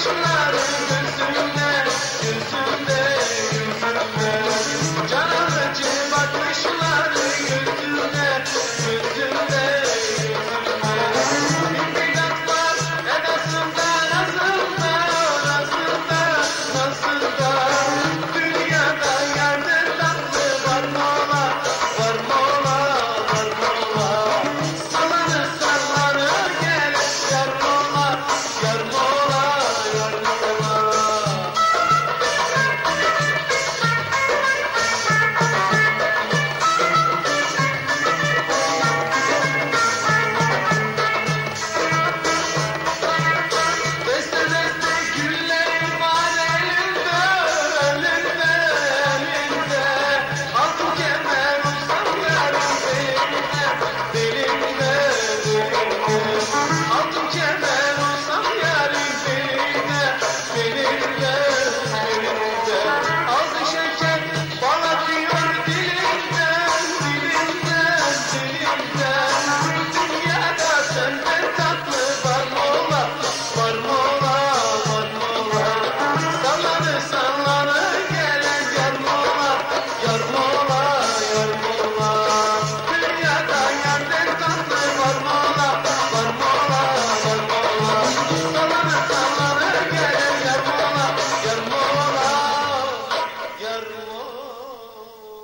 Bolsonaro. Oh.